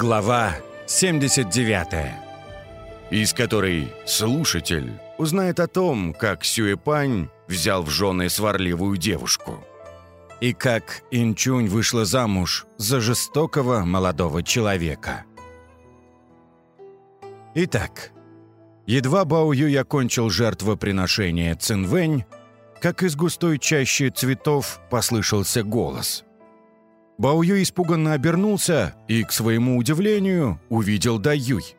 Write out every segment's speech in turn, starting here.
Глава 79 из которой слушатель узнает о том, как Сюэпань взял в жены сварливую девушку. И как Инчунь вышла замуж за жестокого молодого человека. Итак, едва Бао Юй окончил жертвоприношение Цинвэнь, как из густой чащи цветов послышался голос. Бао Юй испуганно обернулся и, к своему удивлению, увидел Дай Юй.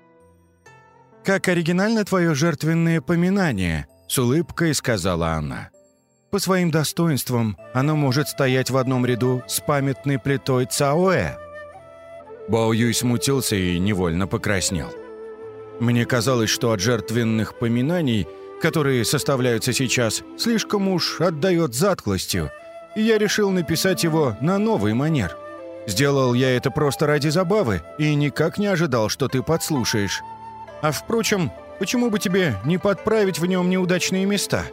«Как оригинально твое жертвенное поминание», — с улыбкой сказала она. «По своим достоинствам оно может стоять в одном ряду с памятной плитой Цаоэ». Бао Юй смутился и невольно покраснел. Мне казалось, что от жертвенных поминаний, которые составляются сейчас, слишком уж отдает затклостью, и я решил написать его на новый манер. Сделал я это просто ради забавы и никак не ожидал, что ты подслушаешь. А впрочем, почему бы тебе не подправить в нем неудачные места?»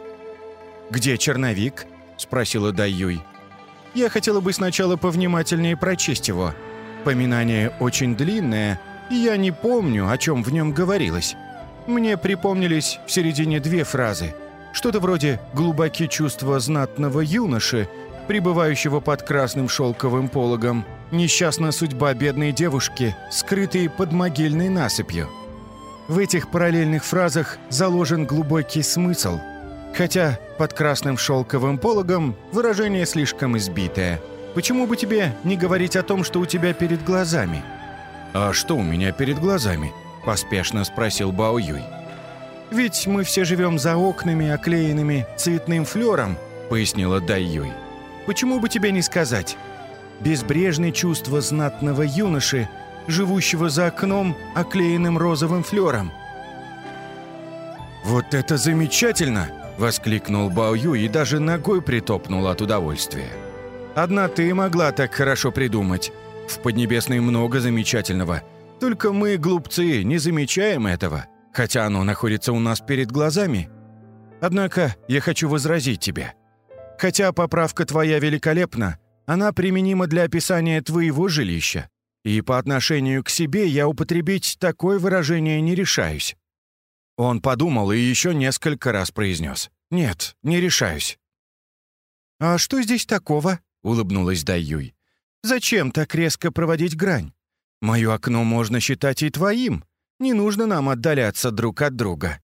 «Где черновик?» — спросила Дайюй. «Я хотела бы сначала повнимательнее прочесть его. Поминание очень длинное, и я не помню, о чем в нем говорилось. Мне припомнились в середине две фразы. Что-то вроде «глубоки чувства знатного юноши», пребывающего под красным шелковым пологом, несчастная судьба бедной девушки, скрытой под могильной насыпью. В этих параллельных фразах заложен глубокий смысл, хотя под красным шелковым пологом выражение слишком избитое. Почему бы тебе не говорить о том, что у тебя перед глазами? «А что у меня перед глазами?» – поспешно спросил Бао Юй. «Ведь мы все живем за окнами, оклеенными цветным флером», – пояснила Дай Юй. «Почему бы тебе не сказать? Безбрежное чувство знатного юноши – живущего за окном, оклеенным розовым флером. «Вот это замечательно!» — воскликнул Бао и даже ногой притопнул от удовольствия. «Одна ты могла так хорошо придумать. В Поднебесной много замечательного. Только мы, глупцы, не замечаем этого, хотя оно находится у нас перед глазами. Однако я хочу возразить тебе. Хотя поправка твоя великолепна, она применима для описания твоего жилища. И по отношению к себе я употребить такое выражение не решаюсь». Он подумал и еще несколько раз произнес. «Нет, не решаюсь». «А что здесь такого?» — улыбнулась Дайюй. «Зачем так резко проводить грань? Мое окно можно считать и твоим. Не нужно нам отдаляться друг от друга.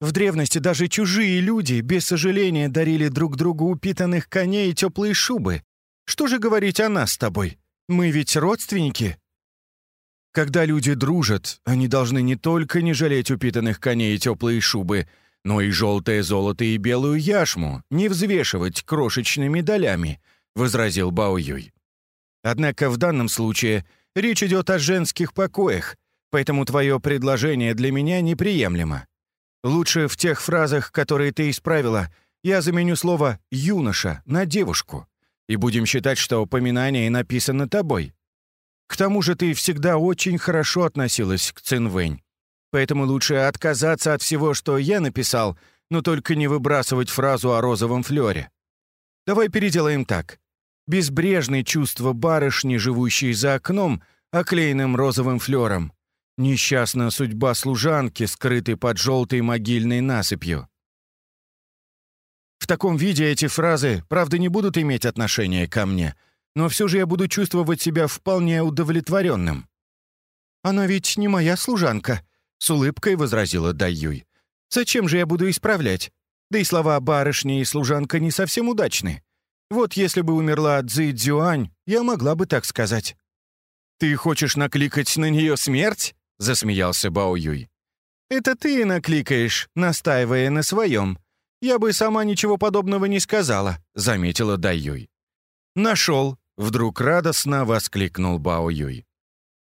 В древности даже чужие люди без сожаления дарили друг другу упитанных коней и теплые шубы. Что же говорить о нас с тобой? Мы ведь родственники. Когда люди дружат, они должны не только не жалеть упитанных коней и теплые шубы, но и желтое золото и белую яшму не взвешивать крошечными долями, — возразил Бао Юй. Однако в данном случае речь идет о женских покоях, поэтому твое предложение для меня неприемлемо. Лучше в тех фразах, которые ты исправила, я заменю слово «юноша» на «девушку» и будем считать, что упоминание написано тобой. К тому же ты всегда очень хорошо относилась к Цинвэнь. Поэтому лучше отказаться от всего, что я написал, но только не выбрасывать фразу о розовом флёре. Давай переделаем так. Безбрежное чувство барышни, живущей за окном, оклеенным розовым флёром. Несчастная судьба служанки, скрытой под желтой могильной насыпью. В таком виде эти фразы, правда, не будут иметь отношения ко мне, но все же я буду чувствовать себя вполне удовлетворенным. «Она ведь не моя служанка», — с улыбкой возразила Дайюй. «Зачем же я буду исправлять? Да и слова барышни и служанка не совсем удачны. Вот если бы умерла Цзи Цзюань, я могла бы так сказать». «Ты хочешь накликать на нее смерть?» — засмеялся Бао Юй. «Это ты накликаешь, настаивая на своем», «Я бы сама ничего подобного не сказала», — заметила Дайюй. «Нашел», — вдруг радостно воскликнул Бао Юй.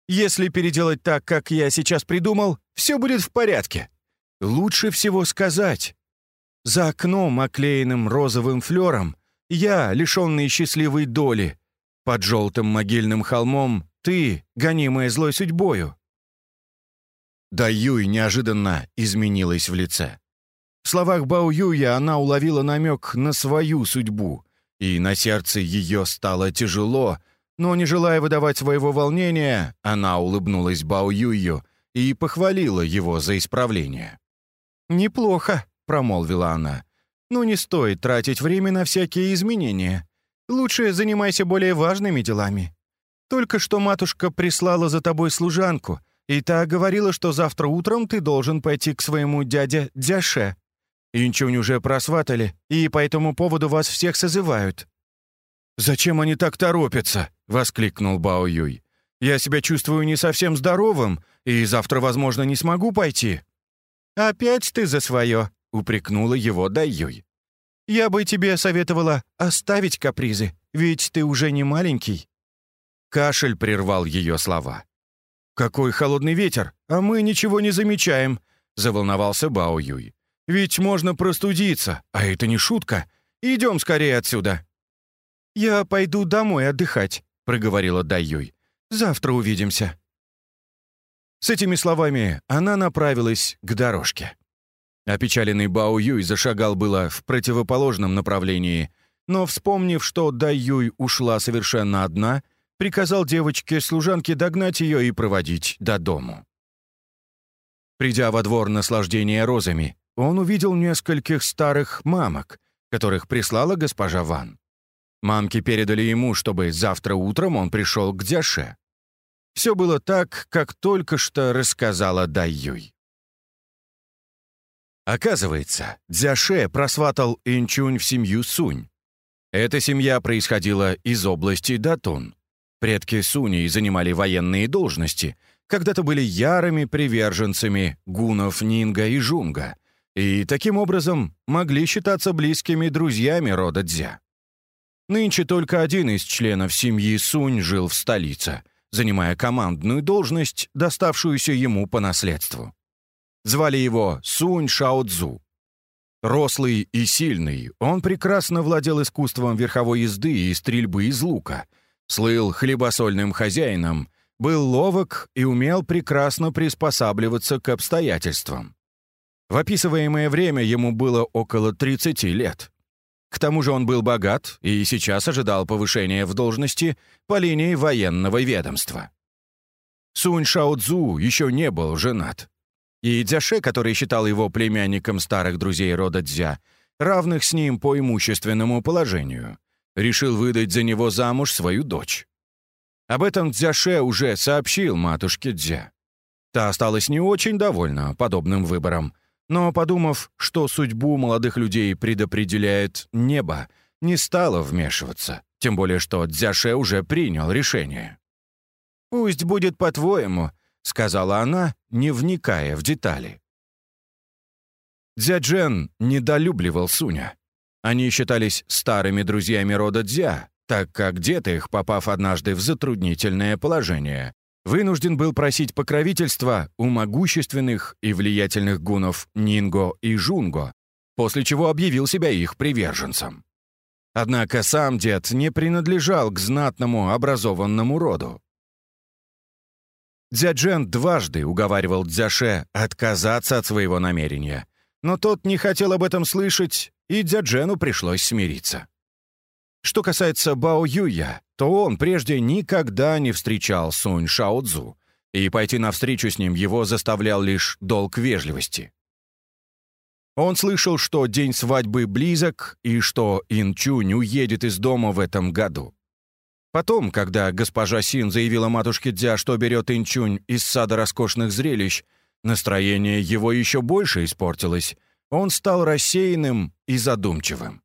«Если переделать так, как я сейчас придумал, все будет в порядке. Лучше всего сказать. За окном, оклеенным розовым флером, я, лишенный счастливой доли. Под желтым могильным холмом ты, гонимая злой судьбою». Даюй неожиданно изменилась в лице. В словах Бао Юя она уловила намек на свою судьбу, и на сердце ее стало тяжело, Но, не желая выдавать своего волнения, она улыбнулась Бао Юю и похвалила его за исправление. «Неплохо», — промолвила она. «Но не стоит тратить время на всякие изменения. Лучше занимайся более важными делами. Только что матушка прислала за тобой служанку, и та говорила, что завтра утром ты должен пойти к своему дяде Дзяше. Инчунь уже просватали, и по этому поводу вас всех созывают». «Зачем они так торопятся?» — воскликнул Бао Юй. «Я себя чувствую не совсем здоровым, и завтра, возможно, не смогу пойти». «Опять ты за свое», — упрекнула его Дай Юй. «Я бы тебе советовала оставить капризы, ведь ты уже не маленький». Кашель прервал ее слова. «Какой холодный ветер, а мы ничего не замечаем», — заволновался Бао Юй. «Ведь можно простудиться, а это не шутка. Идем скорее отсюда». «Я пойду домой отдыхать», — проговорила Дай Юй. «Завтра увидимся». С этими словами она направилась к дорожке. Опечаленный Бао Юй зашагал было в противоположном направлении, но, вспомнив, что Дай Юй ушла совершенно одна, приказал девочке-служанке догнать ее и проводить до дому. Придя во двор наслаждения розами, он увидел нескольких старых мамок, которых прислала госпожа Ван. Мамки передали ему, чтобы завтра утром он пришел к Дяше. Все было так, как только что рассказала Дайюй. Оказывается, Дзяше просватал Инчунь в семью Сунь. Эта семья происходила из области Датун. Предки Суни занимали военные должности, когда-то были ярыми приверженцами гунов Нинга и Жунга, и таким образом могли считаться близкими друзьями рода Дзя. Нынче только один из членов семьи Сунь жил в столице, занимая командную должность, доставшуюся ему по наследству. Звали его Сунь Шао Рослый и сильный, он прекрасно владел искусством верховой езды и стрельбы из лука — слыл хлебосольным хозяином, был ловок и умел прекрасно приспосабливаться к обстоятельствам. В описываемое время ему было около 30 лет. К тому же он был богат и сейчас ожидал повышения в должности по линии военного ведомства. Сунь Шао Цзу еще не был женат. И Дзяше, который считал его племянником старых друзей рода Дзя, равных с ним по имущественному положению, решил выдать за него замуж свою дочь. Об этом Дзяше уже сообщил матушке Дзя. Та осталась не очень довольна подобным выбором, но, подумав, что судьбу молодых людей предопределяет небо, не стала вмешиваться, тем более что Дзяше уже принял решение. «Пусть будет по-твоему», — сказала она, не вникая в детали. Дзяджен недолюбливал Суня. Они считались старыми друзьями рода Дзя, так как дед их, попав однажды в затруднительное положение, вынужден был просить покровительства у могущественных и влиятельных гунов Нинго и Жунго, после чего объявил себя их приверженцем. Однако сам дед не принадлежал к знатному образованному роду. Дзяджен дважды уговаривал Дзяше отказаться от своего намерения, но тот не хотел об этом слышать и Дзяджену пришлось смириться. Что касается Бао Юя, то он прежде никогда не встречал Сунь Шао Цзу, и пойти навстречу с ним его заставлял лишь долг вежливости. Он слышал, что день свадьбы близок и что Ин Чунь уедет из дома в этом году. Потом, когда госпожа Син заявила матушке Дзя, что берет Инчунь из сада роскошных зрелищ, настроение его еще больше испортилось, он стал рассеянным и задумчивым.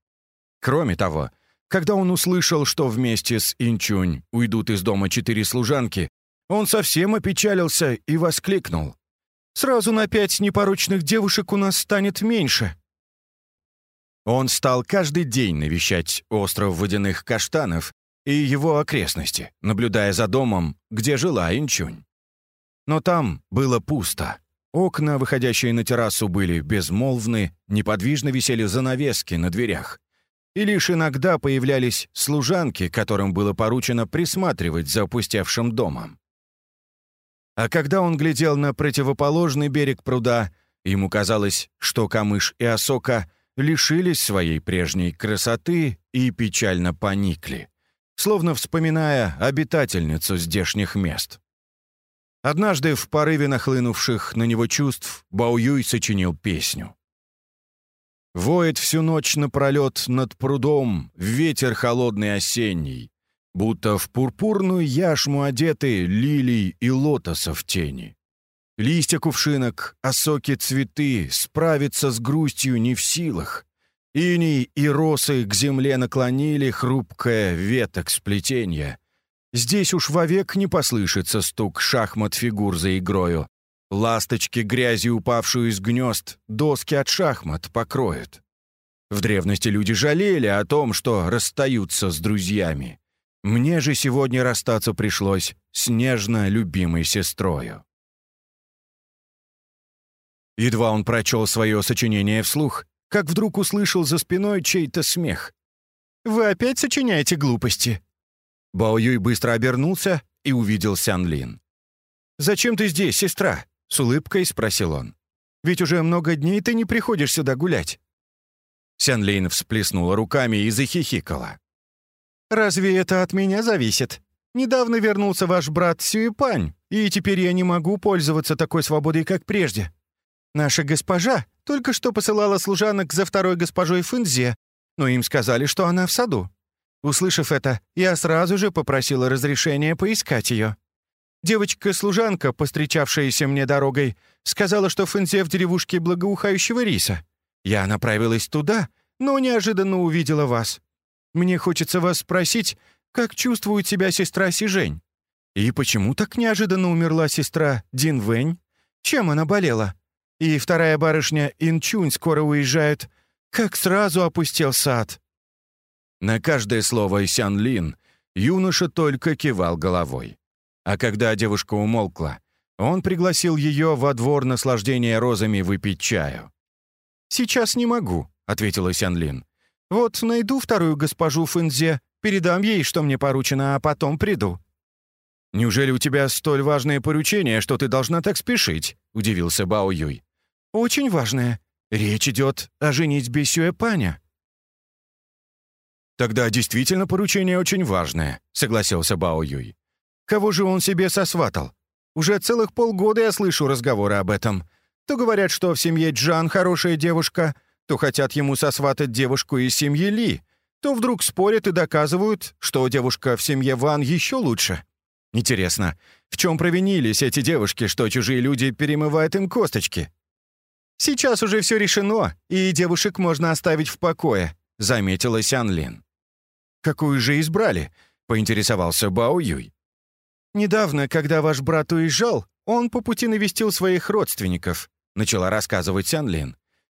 Кроме того, когда он услышал, что вместе с Инчунь уйдут из дома четыре служанки, он совсем опечалился и воскликнул. «Сразу на пять непорочных девушек у нас станет меньше». Он стал каждый день навещать остров водяных каштанов и его окрестности, наблюдая за домом, где жила Инчунь. Но там было пусто. Окна, выходящие на террасу, были безмолвны, неподвижно висели занавески на дверях. И лишь иногда появлялись служанки, которым было поручено присматривать за опустевшим домом. А когда он глядел на противоположный берег пруда, ему казалось, что Камыш и Осока лишились своей прежней красоты и печально поникли, словно вспоминая обитательницу здешних мест. Однажды в порыве нахлынувших на него чувств Баоюй сочинил песню. Воет всю ночь напролет над прудом ветер холодный осенний, будто в пурпурную яшму одеты лилий и лотосов тени. Листья кувшинок, осоки цветы справиться с грустью не в силах. Иней и росы к земле наклонили хрупкое веток сплетенья. Здесь уж вовек не послышится стук шахмат фигур за игрою. Ласточки грязи, упавшую из гнезд, доски от шахмат покроют. В древности люди жалели о том, что расстаются с друзьями. Мне же сегодня расстаться пришлось с нежно любимой сестрою. Едва он прочел свое сочинение вслух, как вдруг услышал за спиной чей-то смех. «Вы опять сочиняете глупости?» Бао Юй быстро обернулся и увидел Сян Лин. «Зачем ты здесь, сестра?» — с улыбкой спросил он. «Ведь уже много дней ты не приходишь сюда гулять». Сян Лин всплеснула руками и захихикала. «Разве это от меня зависит? Недавно вернулся ваш брат Сюэпань, и теперь я не могу пользоваться такой свободой, как прежде. Наша госпожа только что посылала служанок за второй госпожой Фэнзе, но им сказали, что она в саду. Услышав это, я сразу же попросила разрешения поискать ее. Девочка-служанка, постречавшаяся мне дорогой, сказала, что Фэнзе в деревушке благоухающего риса. Я направилась туда, но неожиданно увидела вас. Мне хочется вас спросить, как чувствует себя сестра Сижень? И почему так неожиданно умерла сестра Дин Вэнь? Чем она болела? И вторая барышня Инчунь скоро уезжает. Как сразу опустел сад. На каждое слово Сян Лин юноша только кивал головой. А когда девушка умолкла, он пригласил ее во двор наслаждения розами выпить чаю. «Сейчас не могу», — ответила Сян Лин. «Вот найду вторую госпожу Фэнзе, передам ей, что мне поручено, а потом приду». «Неужели у тебя столь важное поручение, что ты должна так спешить?» — удивился Бао Юй. «Очень важное. Речь идет о женитьбе Сюэпаня». «Тогда действительно поручение очень важное», — согласился Бао Юй. «Кого же он себе сосватал? Уже целых полгода я слышу разговоры об этом. То говорят, что в семье Джан хорошая девушка, то хотят ему сосватать девушку из семьи Ли, то вдруг спорят и доказывают, что девушка в семье Ван еще лучше. Интересно, в чем провинились эти девушки, что чужие люди перемывают им косточки? Сейчас уже все решено, и девушек можно оставить в покое», — заметила Сян Лин. «Какую же избрали?» — поинтересовался Бао Юй. «Недавно, когда ваш брат уезжал, он по пути навестил своих родственников», — начала рассказывать Сян Лин.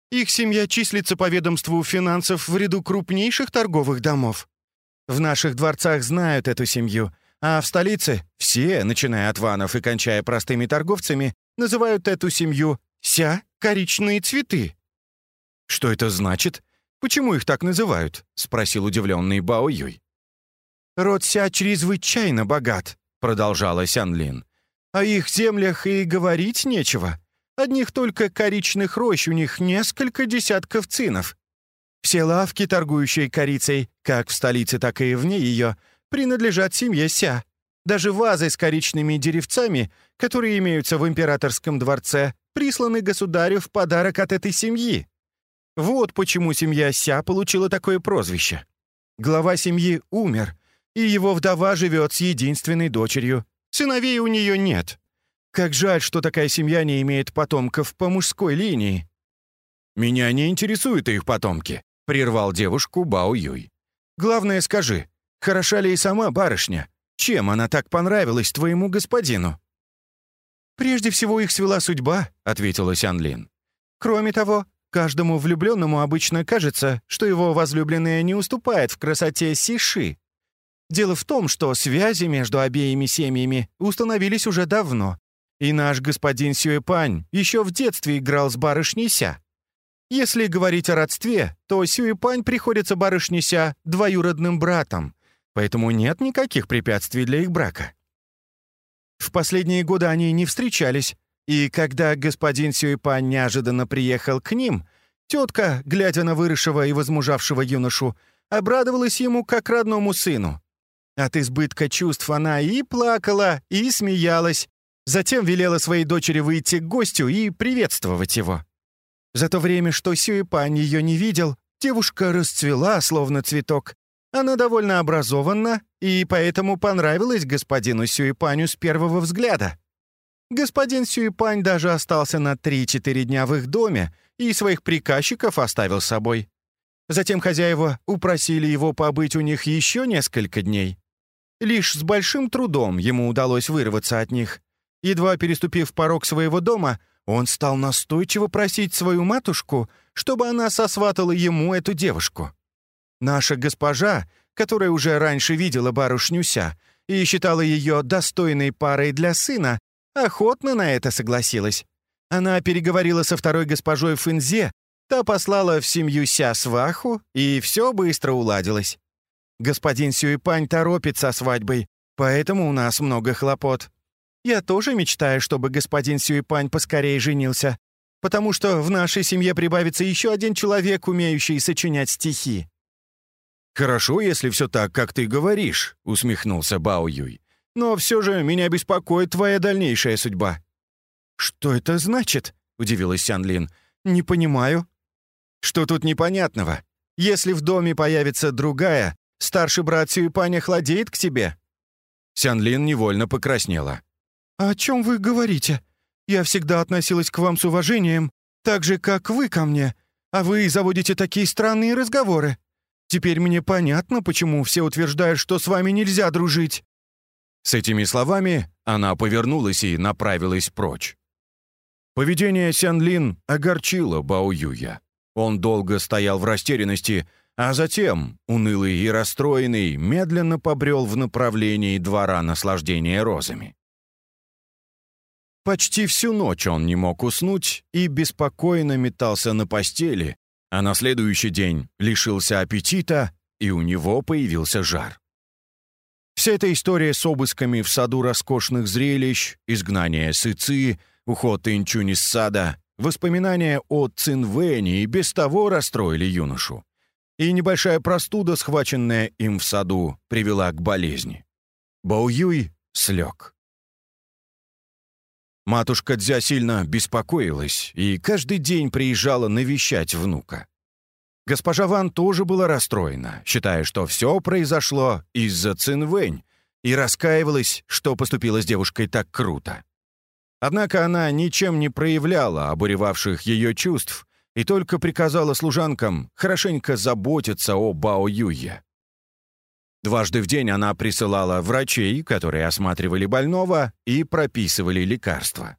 «Их семья числится по ведомству финансов в ряду крупнейших торговых домов. В наших дворцах знают эту семью, а в столице все, начиная от ванов и кончая простыми торговцами, называют эту семью «ся коричные цветы». «Что это значит?» «Почему их так называют?» — спросил удивленный Бао Юй. «Род Ся чрезвычайно богат», — продолжала Сян Лин. «О их землях и говорить нечего. Одних только коричных рощ у них несколько десятков цинов. Все лавки, торгующие корицей, как в столице, так и вне ее, принадлежат семье Ся. Даже вазы с коричными деревцами, которые имеются в императорском дворце, присланы государю в подарок от этой семьи. Вот почему семья Ся получила такое прозвище. Глава семьи умер, и его вдова живет с единственной дочерью. Сыновей у нее нет. Как жаль, что такая семья не имеет потомков по мужской линии. «Меня не интересуют их потомки», — прервал девушку Бао Юй. «Главное, скажи, хороша ли и сама барышня? Чем она так понравилась твоему господину?» «Прежде всего их свела судьба», — ответила Сян Лин. «Кроме того, Каждому влюбленному обычно кажется, что его возлюбленная не уступает в красоте Сиши. Дело в том, что связи между обеими семьями установились уже давно, и наш господин Сюэпань еще в детстве играл с барышней Ся. Если говорить о родстве, то Сюэпань приходится барышне Ся двоюродным братом, поэтому нет никаких препятствий для их брака. В последние годы они не встречались, и когда господин Сюэпа неожиданно приехал к ним, тетка, глядя на выросшего и возмужавшего юношу, обрадовалась ему как родному сыну. От избытка чувств она и плакала, и смеялась. Затем велела своей дочери выйти к гостю и приветствовать его. За то время, что Сюэпань ее не видел, девушка расцвела, словно цветок. Она довольно образованна и поэтому понравилась господину Сюэпаню с первого взгляда. Господин Сюэпань даже остался на 3-4 дня в их доме и своих приказчиков оставил с собой. Затем хозяева упросили его побыть у них еще несколько дней. Лишь с большим трудом ему удалось вырваться от них. Едва переступив порог своего дома, он стал настойчиво просить свою матушку, чтобы она сосватала ему эту девушку. Наша госпожа, которая уже раньше видела барышнюся и считала ее достойной парой для сына, охотно на это согласилась. Она переговорила со второй госпожой Фэнзе, та послала в семью Ся сваху, и все быстро уладилось. Господин Сюэпань торопится со свадьбой, поэтому у нас много хлопот. Я тоже мечтаю, чтобы господин Сюэпань поскорее женился, потому что в нашей семье прибавится еще один человек, умеющий сочинять стихи». «Хорошо, если все так, как ты говоришь», — усмехнулся Бао Юй. «Но все же меня беспокоит твоя дальнейшая судьба». «Что это значит?» — удивилась Сян. «Не понимаю». «Что тут непонятного? Если в доме появится другая, старший брат Сюэпань охладеет к тебе». Сян невольно покраснела. «О чем вы говорите? Я всегда относилась к вам с уважением, так же, как вы ко мне, а вы заводите такие странные разговоры. Теперь мне понятно, почему все утверждают, что с вами нельзя дружить». С этими словами она повернулась и направилась прочь. Поведение Сян Лин огорчило Бао Юя. Он долго стоял в растерянности, а затем, унылый и расстроенный, медленно побрел в направлении двора наслаждения розами. Почти всю ночь он не мог уснуть и беспокойно метался на постели, а на следующий день лишился аппетита, и у него появился жар. Вся эта история с обысками в саду роскошных зрелищ, изгнание сыцы, уход Инчунь из сада, воспоминания о Цинвэне и без того расстроили юношу. И небольшая простуда, схваченная им в саду, привела к болезни. Бао Юй слег. Матушка Дзя сильно беспокоилась и каждый день приезжала навещать внука. Госпожа Ван тоже была расстроена, считая, что все произошло из-за Цинвэнь, и раскаивалась, что поступила с девушкой так круто. Однако она ничем не проявляла обуревавших ее чувств и только приказала служанкам хорошенько заботиться о Бао Юе. Дважды в день она присылала врачей, которые осматривали больного и прописывали лекарства.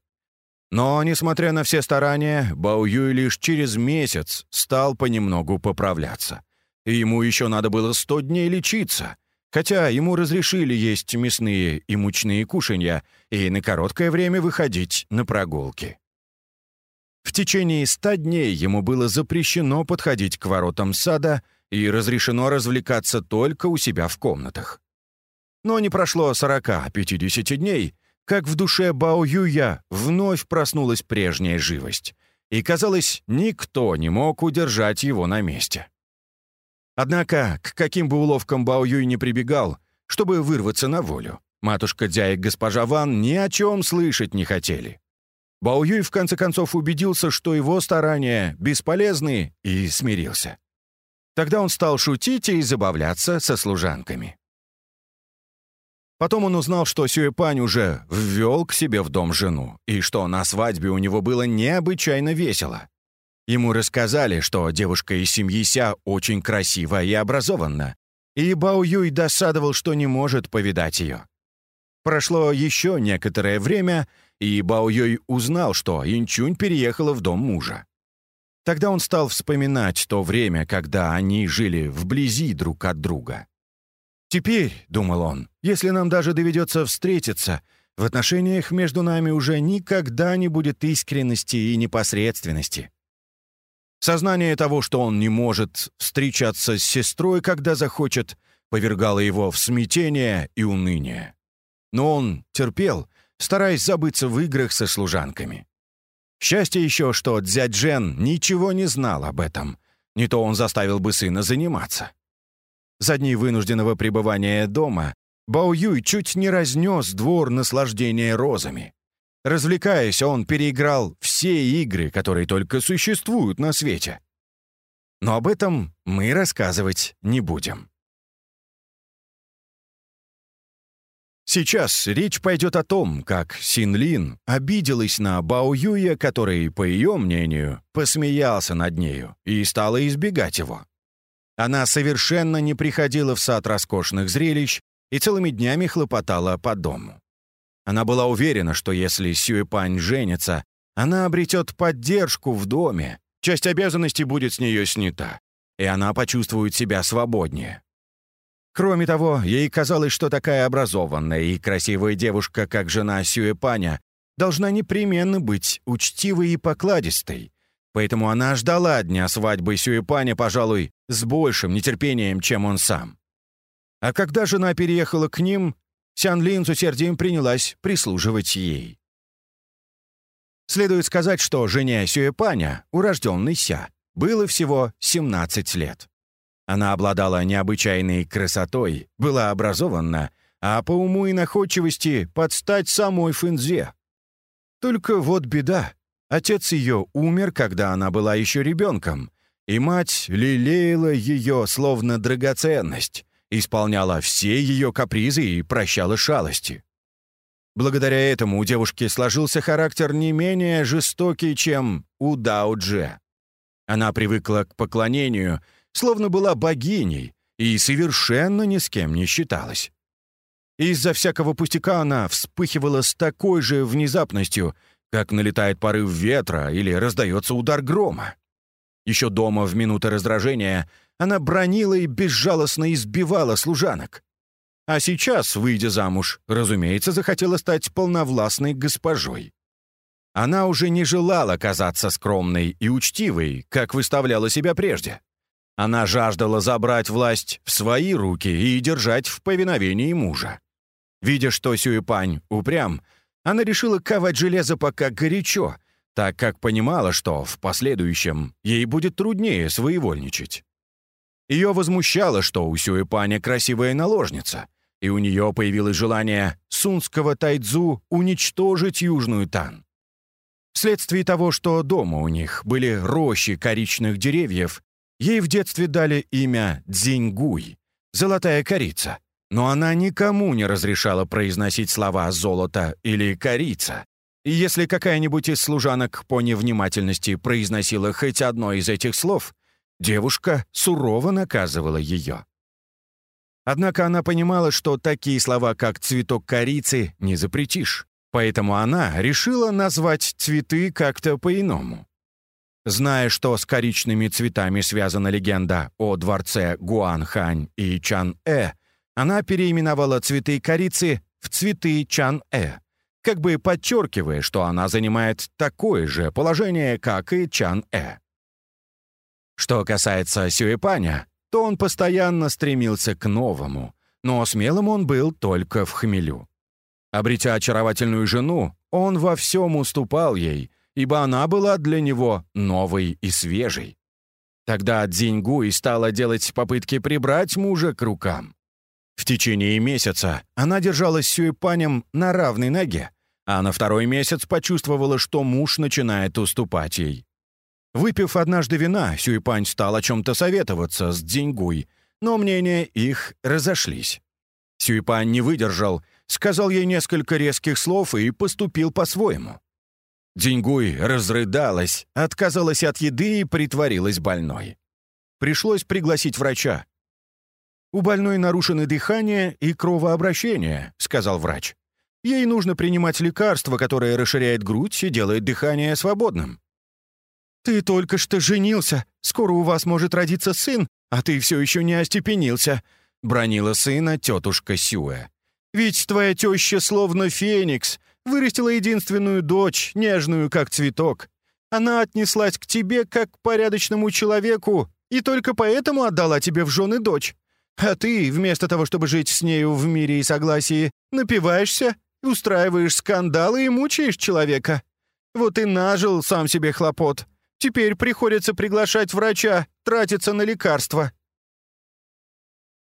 Но, несмотря на все старания, Бао Юй лишь через месяц стал понемногу поправляться. И ему еще надо было сто дней лечиться, хотя ему разрешили есть мясные и мучные кушанья и на короткое время выходить на прогулки. В течение ста дней ему было запрещено подходить к воротам сада и разрешено развлекаться только у себя в комнатах. Но не прошло 40-50 дней, как в душе Бао Юя вновь проснулась прежняя живость, и, казалось, никто не мог удержать его на месте. Однако, к каким бы уловкам Бао Юй не прибегал, чтобы вырваться на волю, матушка Дзя и госпожа Ван ни о чем слышать не хотели. Бао Юй в конце концов убедился, что его старания бесполезны, и смирился. Тогда он стал шутить и забавляться со служанками. Потом он узнал, что Сюэпань уже ввел к себе в дом жену, и что на свадьбе у него было необычайно весело. Ему рассказали, что девушка из семьи Ся очень красива и образованна, и Бао Юй досадовал, что не может повидать ее. Прошло еще некоторое время, и Бао Юй узнал, что Инчунь переехала в дом мужа. Тогда он стал вспоминать то время, когда они жили вблизи друг от друга. «Теперь», — думал он, — «если нам даже доведется встретиться, в отношениях между нами уже никогда не будет искренности и непосредственности». Сознание того, что он не может встречаться с сестрой, когда захочет, повергало его в смятение и уныние. Но он терпел, стараясь забыться в играх со служанками. Счастье еще, что дядь Джен ничего не знал об этом. Не то он заставил бы сына заниматься. За дни вынужденного пребывания дома Бао Юй чуть не разнес двор наслаждения розами. Развлекаясь, он переиграл все игры, которые только существуют на свете. Но об этом мы рассказывать не будем. Сейчас речь пойдет о том, как Синлин обиделась на Бао Юя, который, по ее мнению, посмеялся над нею и стала избегать его. Она совершенно не приходила в сад роскошных зрелищ и целыми днями хлопотала по дому. Она была уверена, что если Сюэпань женится, она обретет поддержку в доме, часть обязанностей будет с нее снята, и она почувствует себя свободнее. Кроме того, ей казалось, что такая образованная и красивая девушка, как жена Сюэпаня, должна непременно быть учтивой и покладистой. Поэтому она ждала дня свадьбы Сюэпаня, пожалуй, с большим нетерпением, чем он сам. А когда жена переехала к ним, Сян Лин с усердием принялась прислуживать ей. Следует сказать, что жене Сюэпаня, урожденной Ся, было всего 17 лет. Она обладала необычайной красотой, была образована, а по уму и находчивости подстать самой Фэнзе. Только вот беда. Отец ее умер, когда она была еще ребенком, и мать лелеяла ее словно драгоценность, исполняла все ее капризы и прощала шалости. Благодаря этому у девушки сложился характер не менее жестокий, чем у Дао-Дже. Она привыкла к поклонению, словно была богиней, и совершенно ни с кем не считалась. Из-за всякого пустяка она вспыхивала с такой же внезапностью, как налетает порыв ветра или раздается удар грома. Еще дома в минуты раздражения она бронила и безжалостно избивала служанок. А сейчас, выйдя замуж, разумеется, захотела стать полновластной госпожой. Она уже не желала казаться скромной и учтивой, как выставляла себя прежде. Она жаждала забрать власть в свои руки и держать в повиновении мужа. Видя, что Сюэпань упрям, она решила ковать железо пока горячо, так как понимала, что в последующем ей будет труднее своевольничать. Ее возмущало, что у Сюэпаня красивая наложница, и у нее появилось желание сунского тайцзу уничтожить Южную Тан. Вследствие того, что дома у них были рощи коричных деревьев, ей в детстве дали имя Дзиньгуй — «золотая корица», но она никому не разрешала произносить слова «золото» или «корица», и если какая-нибудь из служанок по невнимательности произносила хоть одно из этих слов, девушка сурово наказывала ее. Однако она понимала, что такие слова, как «цветок корицы», не запретишь, поэтому она решила назвать цветы как-то по-иному. Зная, что с коричными цветами связана легенда о дворце Гуанхань и Чан-э, она переименовала цветы корицы в цветы Чан-э как бы подчеркивая, что она занимает такое же положение, как и Чан-э. Что касается Сюэпаня, то он постоянно стремился к новому, но смелым он был только в хмелю. Обретя очаровательную жену, он во всем уступал ей, ибо она была для него новой и свежей. Тогда Дзиньгуй стала делать попытки прибрать мужа к рукам. В течение месяца она держалась с Сюэпанем на равной ноге, а на второй месяц почувствовала, что муж начинает уступать ей. Выпив однажды вина, Сюэпань стал о чем-то советоваться с Дзиньгуй, но мнения их разошлись. Сюэпань не выдержал, сказал ей несколько резких слов и поступил по-своему. Дзиньгуй разрыдалась, отказалась от еды и притворилась больной. Пришлось пригласить врача. «У больной нарушены дыхание и кровообращение», — сказал врач. «Ей нужно принимать лекарство, которое расширяет грудь и делает дыхание свободным». «Ты только что женился. Скоро у вас может родиться сын, а ты все еще не остепенился», — бронила сына тетушка Сюэ. «Ведь твоя теща словно феникс, вырастила единственную дочь, нежную как цветок. Она отнеслась к тебе как к порядочному человеку и только поэтому отдала тебе в жены дочь. А ты, вместо того, чтобы жить с нею в мире и согласии, напиваешься, устраиваешь скандалы и мучаешь человека. Вот и нажил сам себе хлопот. Теперь приходится приглашать врача, тратиться на лекарства».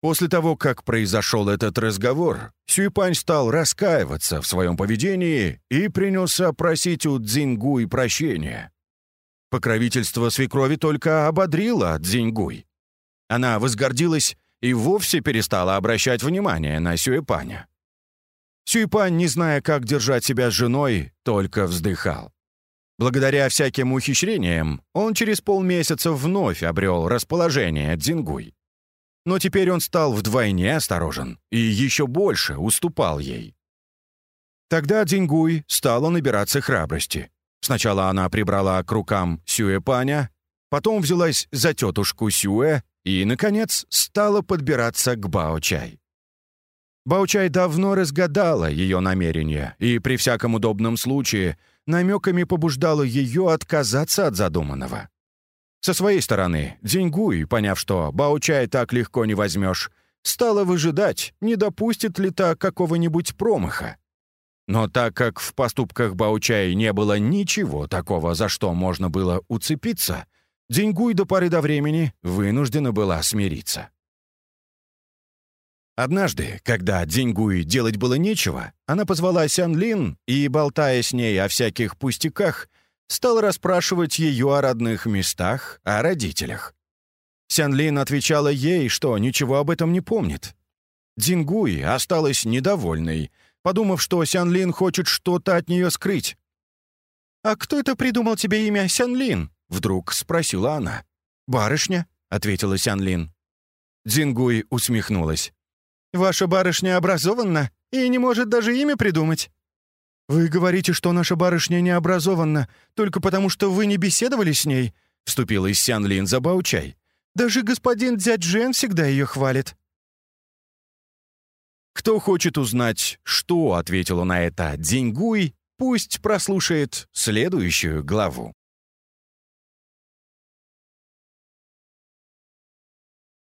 После того, как произошел этот разговор, Сюйпань стал раскаиваться в своем поведении и принялся просить у Цзиньгуй прощения. Покровительство свекрови только ободрило Цзиньгуй. Она возгордилась и вовсе перестала обращать внимание на Сюэпаня. Сюйпань, не зная, как держать себя с женой, только вздыхал. Благодаря всяким ухищрениям он через полмесяца вновь обрел расположение Дзингуй. Но теперь он стал вдвойне осторожен и еще больше уступал ей. Тогда Дзингуй стала набираться храбрости. Сначала она прибрала к рукам Сюэ-паня, потом взялась за тетушку Сюэ и, наконец, стала подбираться к Бао-чай. Баучай давно разгадала ее намерения и при всяком удобном случае намеками побуждала ее отказаться от задуманного. Со своей стороны, Дзиньгуй, поняв, что Баучай так легко не возьмешь, стала выжидать, не допустит ли та какого-нибудь промаха. Но так как в поступках Баучай не было ничего такого, за что можно было уцепиться, Дзиньгуй до поры до времени вынуждена была смириться. Однажды, когда Дзиньгуй делать было нечего, она позвала Сян Лин и, болтая с ней о всяких пустяках, стала расспрашивать ее о родных местах, о родителях. Сян Лин отвечала ей, что ничего об этом не помнит. Дзингуй осталась недовольной, подумав, что Сян Лин хочет что-то от нее скрыть. «А кто это придумал тебе имя Сян Лин?» — вдруг спросила она. «Барышня», — ответила Сян Лин. Дзингуй усмехнулась. Ваша барышня образованна и не может даже имя придумать». «Вы говорите, что наша барышня не образованна, только потому что вы не беседовали с ней?» — вступила Сян Лин за Баучай. «Даже господин дядь Жен всегда ее хвалит». Кто хочет узнать, что ответила на это Деньгуй, пусть прослушает следующую главу.